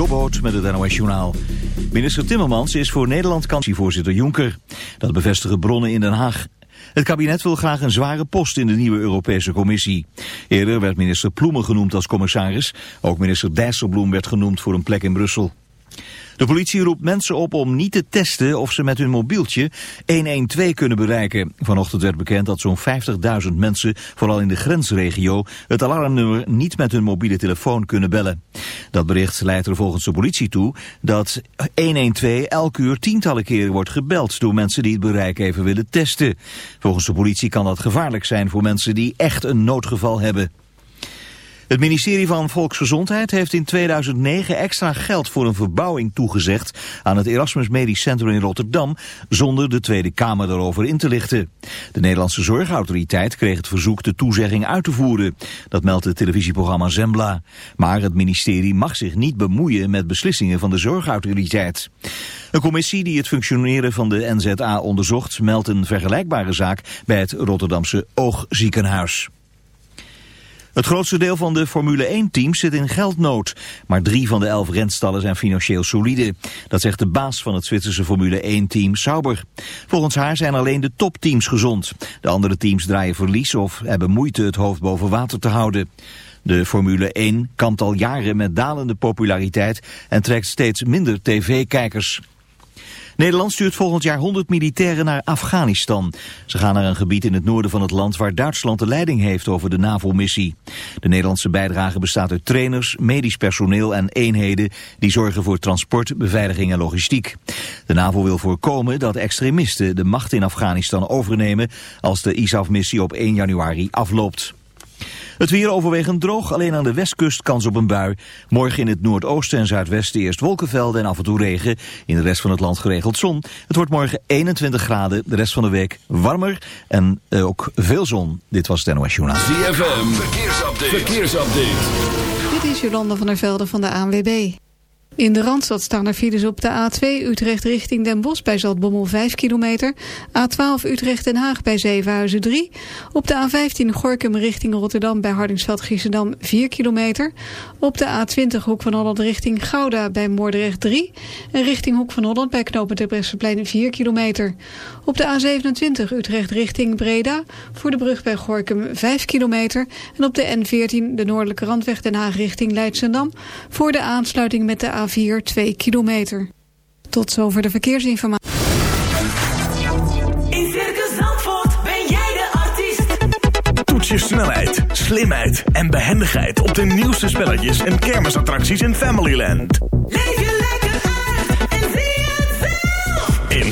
Jobboot met het NOS Journaal. Minister Timmermans is voor Nederland kansievoorzitter Juncker. Dat bevestigen bronnen in Den Haag. Het kabinet wil graag een zware post in de nieuwe Europese Commissie. Eerder werd minister Ploemen genoemd als commissaris. Ook minister Dijsselbloem werd genoemd voor een plek in Brussel. De politie roept mensen op om niet te testen of ze met hun mobieltje 112 kunnen bereiken. Vanochtend werd bekend dat zo'n 50.000 mensen, vooral in de grensregio, het alarmnummer niet met hun mobiele telefoon kunnen bellen. Dat bericht leidt er volgens de politie toe dat 112 elk uur tientallen keren wordt gebeld door mensen die het bereik even willen testen. Volgens de politie kan dat gevaarlijk zijn voor mensen die echt een noodgeval hebben. Het ministerie van Volksgezondheid heeft in 2009 extra geld voor een verbouwing toegezegd aan het Erasmus Medisch Centrum in Rotterdam, zonder de Tweede Kamer daarover in te lichten. De Nederlandse Zorgautoriteit kreeg het verzoek de toezegging uit te voeren. Dat meldt het televisieprogramma Zembla. Maar het ministerie mag zich niet bemoeien met beslissingen van de Zorgautoriteit. Een commissie die het functioneren van de NZA onderzocht meldt een vergelijkbare zaak bij het Rotterdamse Oogziekenhuis. Het grootste deel van de Formule 1-teams zit in geldnood. Maar drie van de elf renstallen zijn financieel solide. Dat zegt de baas van het Zwitserse Formule 1-team Sauber. Volgens haar zijn alleen de topteams gezond. De andere teams draaien verlies of hebben moeite het hoofd boven water te houden. De Formule 1 kampt al jaren met dalende populariteit en trekt steeds minder tv-kijkers. Nederland stuurt volgend jaar 100 militairen naar Afghanistan. Ze gaan naar een gebied in het noorden van het land waar Duitsland de leiding heeft over de NAVO-missie. De Nederlandse bijdrage bestaat uit trainers, medisch personeel en eenheden die zorgen voor transport, beveiliging en logistiek. De NAVO wil voorkomen dat extremisten de macht in Afghanistan overnemen als de ISAF-missie op 1 januari afloopt. Het weer overwegend droog, alleen aan de westkust kans op een bui. Morgen in het noordoosten en zuidwesten eerst wolkenvelden en af en toe regen. In de rest van het land geregeld zon. Het wordt morgen 21 graden, de rest van de week warmer en uh, ook veel zon. Dit was het NOS Journaal. ZFM, verkeersupdate. verkeersupdate. Dit is Jolanda van der Velde van de ANWB. In de Randstad staan er files op de A2 Utrecht richting Den Bosch bij Zaltbommel 5 kilometer. A12 Utrecht Den Haag bij Zevenhuizen 3. Op de A15 Gorkum richting Rotterdam bij Hardingsveld Giessendam 4 kilometer. Op de A20 Hoek van Holland richting Gouda bij Moordrecht 3. En richting Hoek van Holland bij Knopen de Bresseplein 4 kilometer. Op de A27 Utrecht richting Breda voor de brug bij Gorkum 5 kilometer. En op de N14 de noordelijke randweg Den Haag richting Leidsendam voor de aansluiting met de A 4 2 kilometer. Tot zover de verkeersinformatie. In Circus Zandvoort ben jij de artiest. Toets je snelheid, slimheid en behendigheid op de nieuwste spelletjes en kermisattracties in Familyland. Leef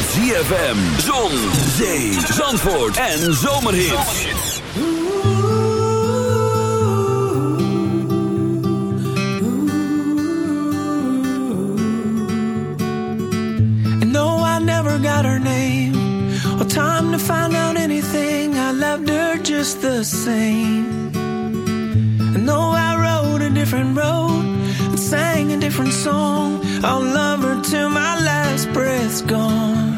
met ZFM, Zon, Zee, Zandvoort en And no, I never got her name or time to find out anything. I loved her just the same. And no, I rode a different road and sang a different song. I'll love her till my last breath's gone.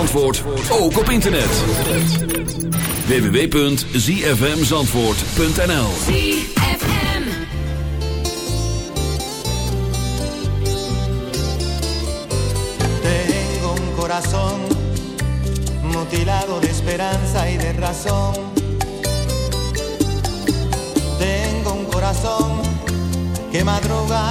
Zandvoort ook op internet. www.zfmzandvoort.nl Tengo un corazón mutilado de esperanza y de razón. Tengo un corazón que madruga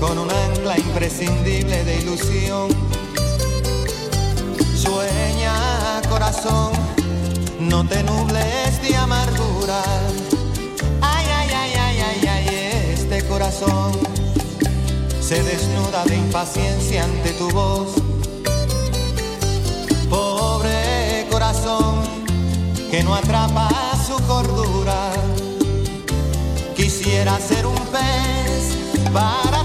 Con un ancla imprescindible de ilusión. Sueña corazón, no te nubles de amargura. Ay, ay, ay, ay, ay, ay, este corazón se desnuda de impaciencia ante tu voz. Pobre corazón que no atrapa su cordura. Quisiera ser un pez para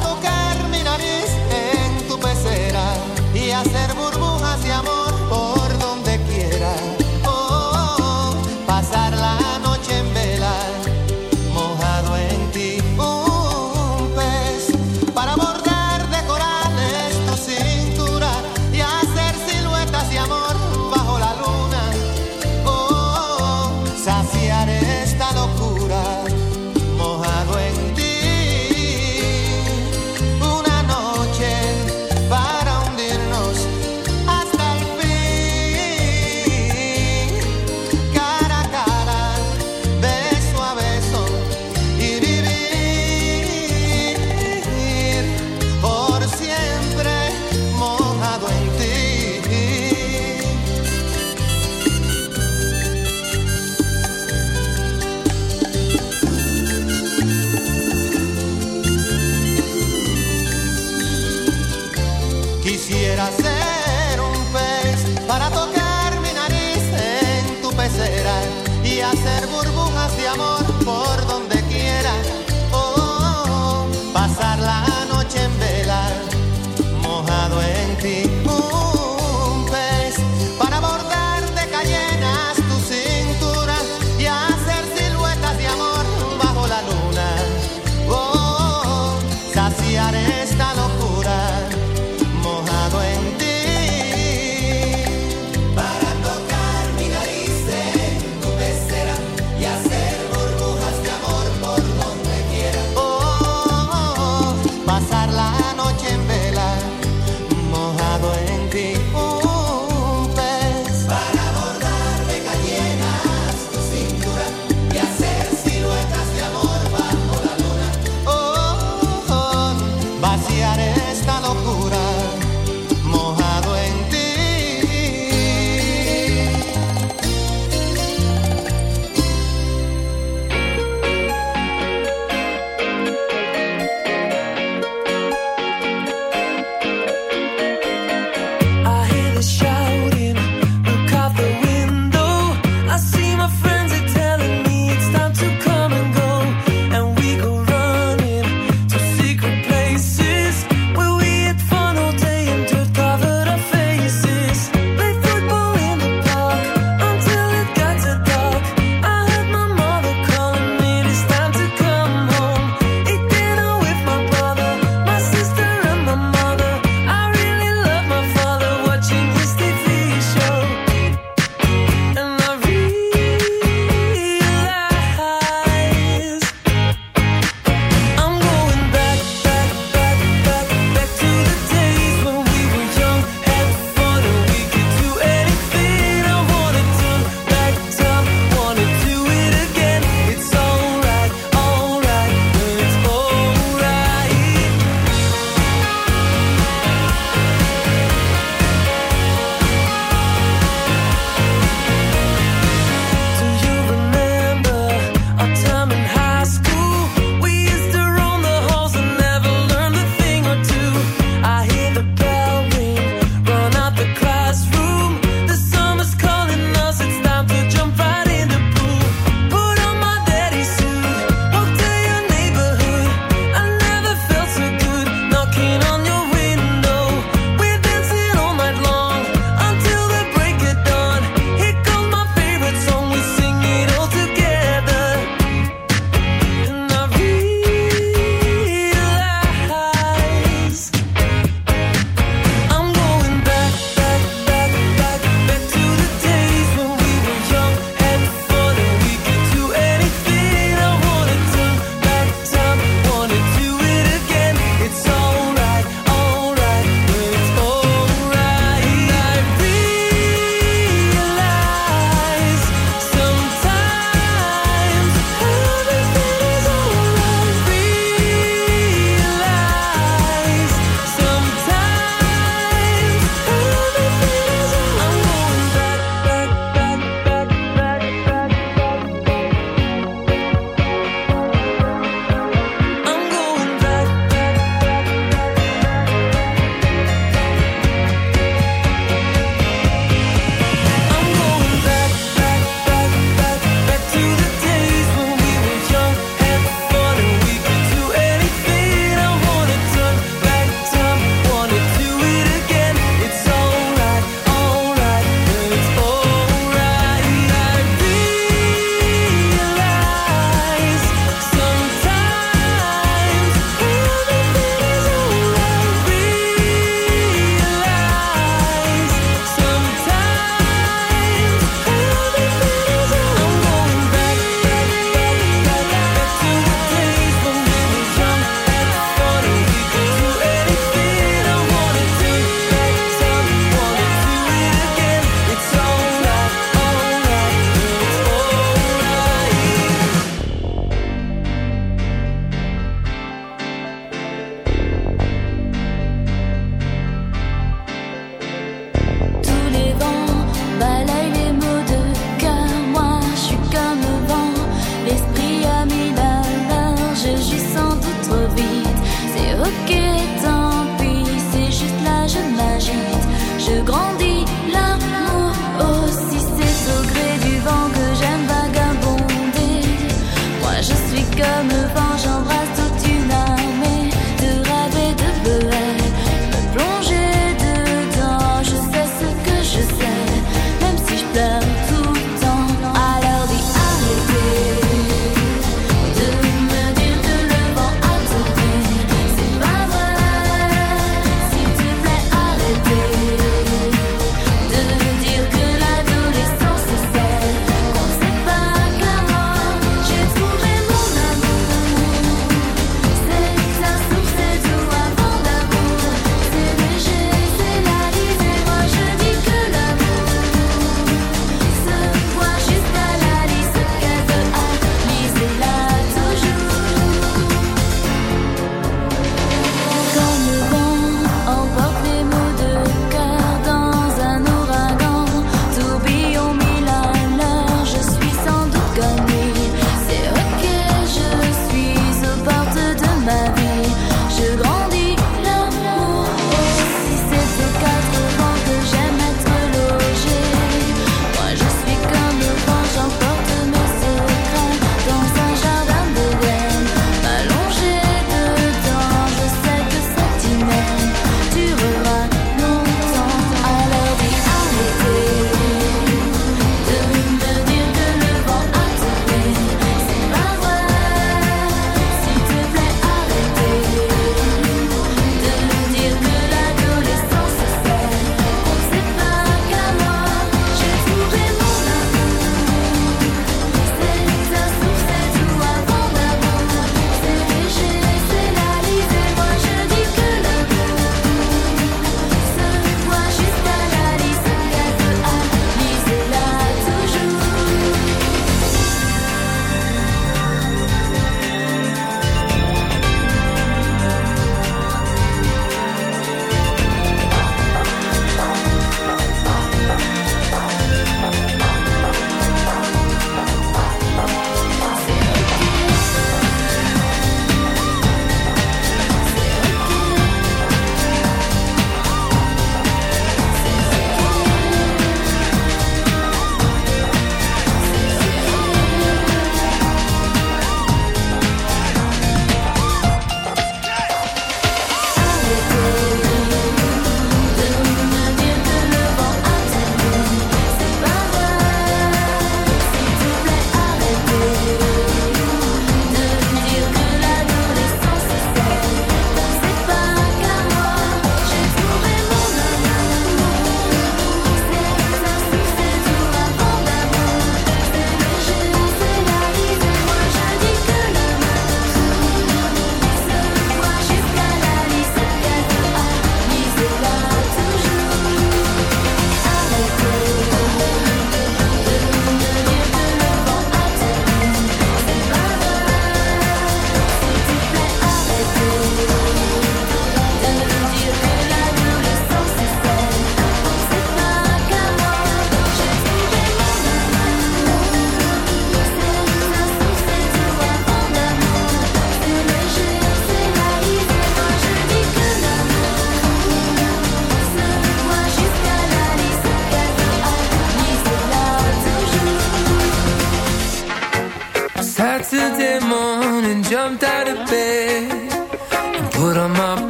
en tu pecera y hacer burbujas de amor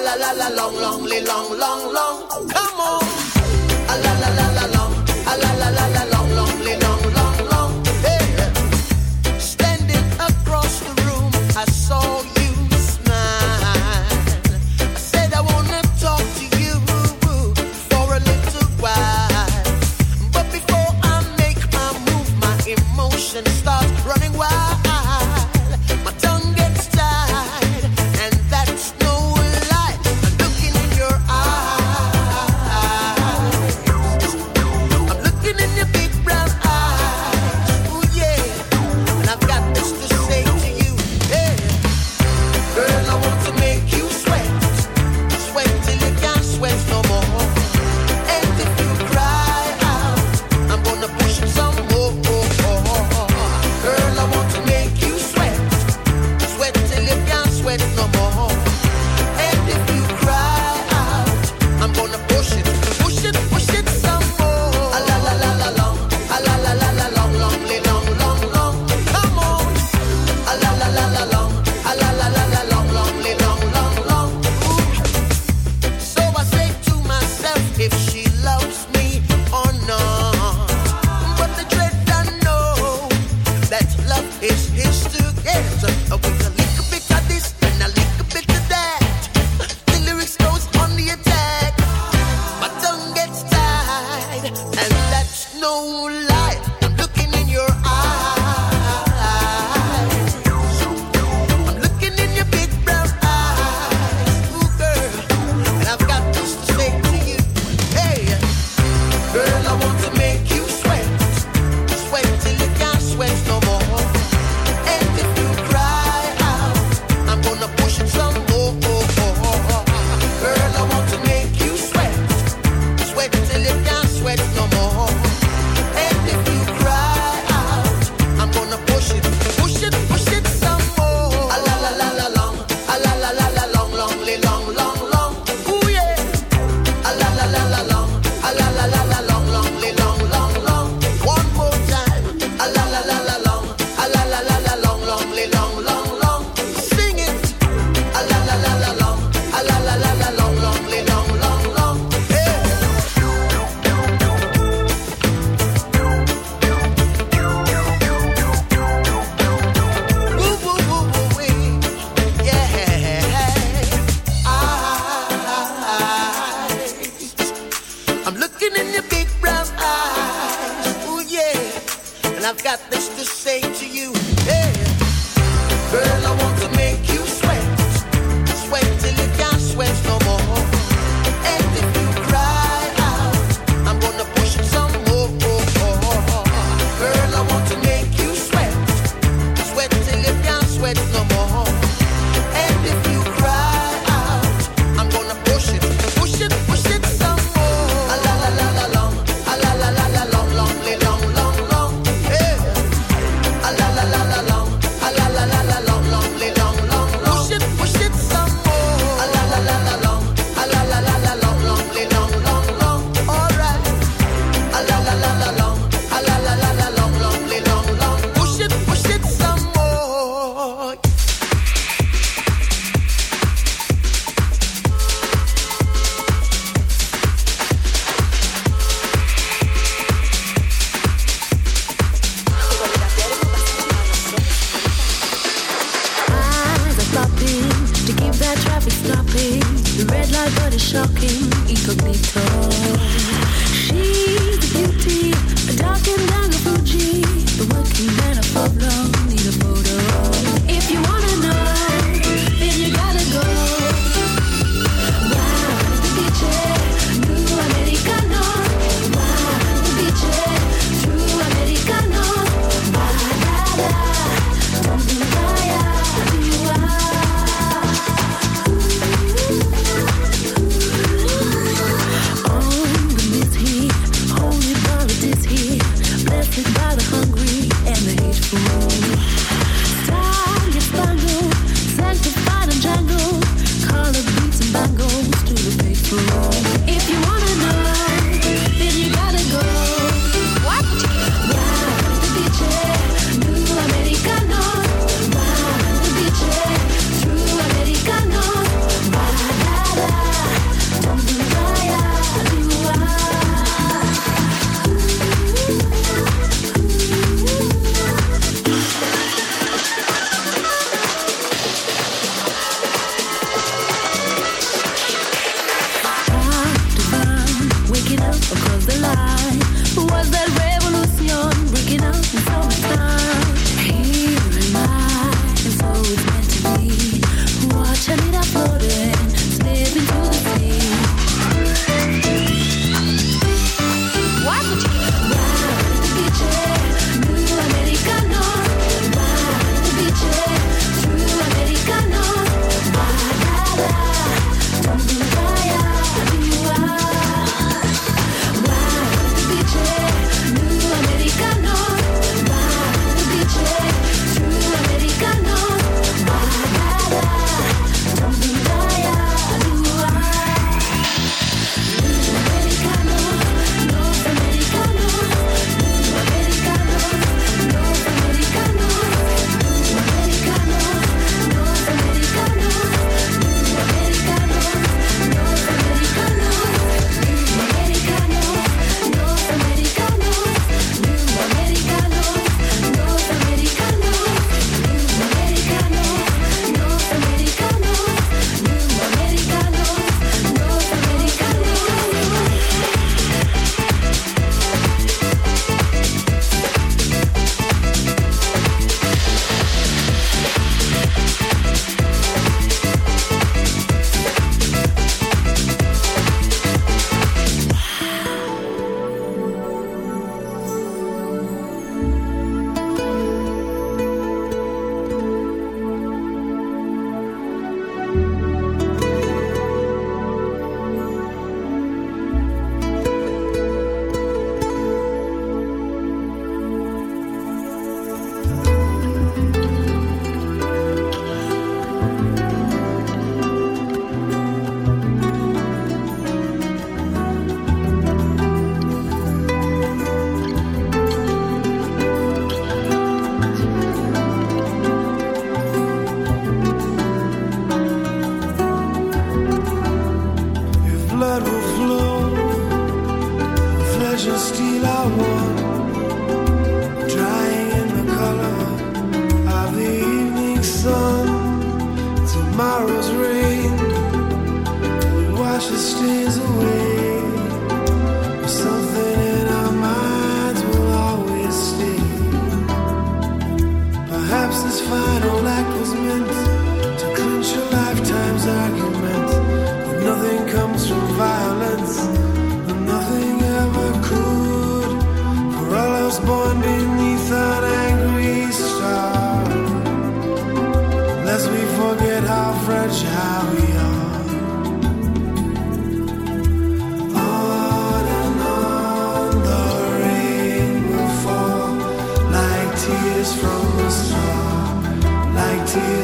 la la la la long, longly, long, long, long. got this to say to you.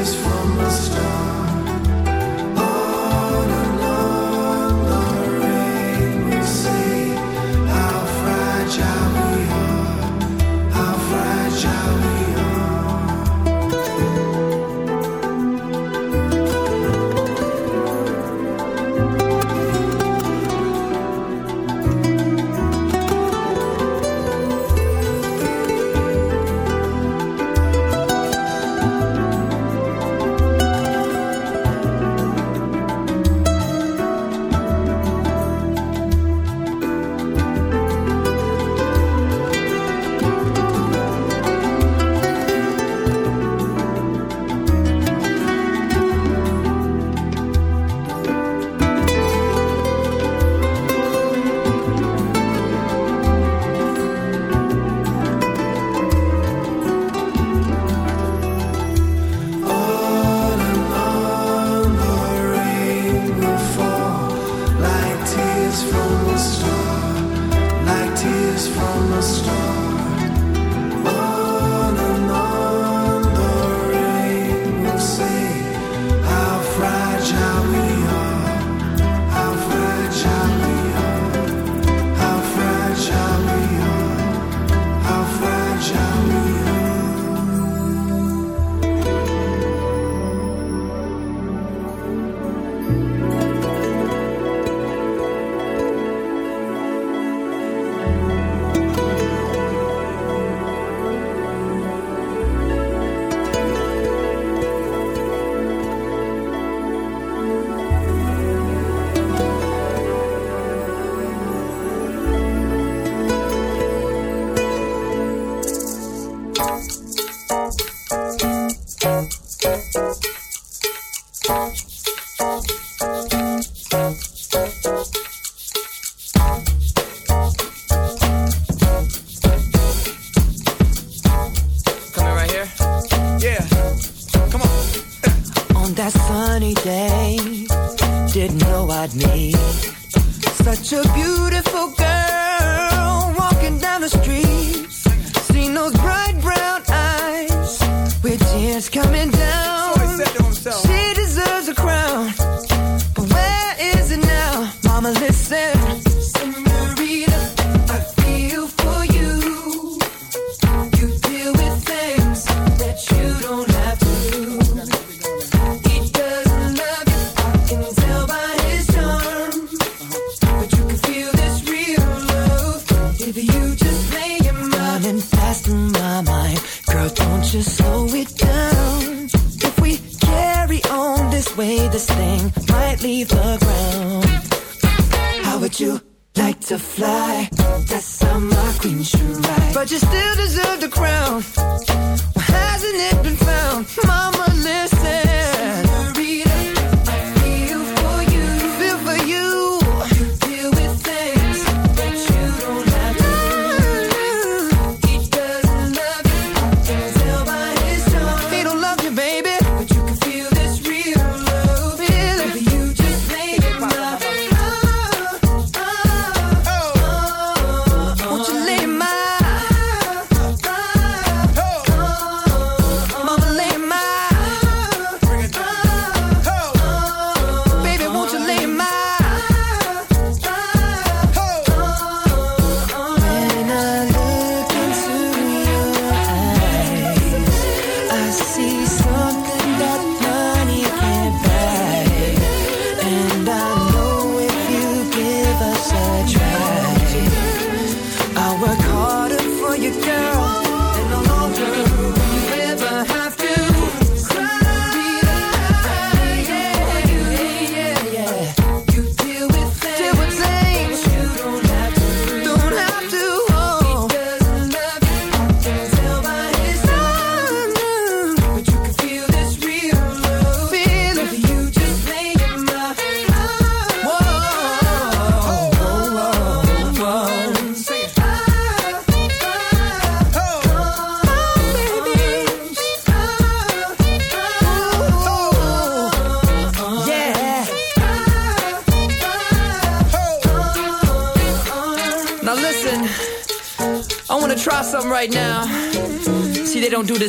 from the start.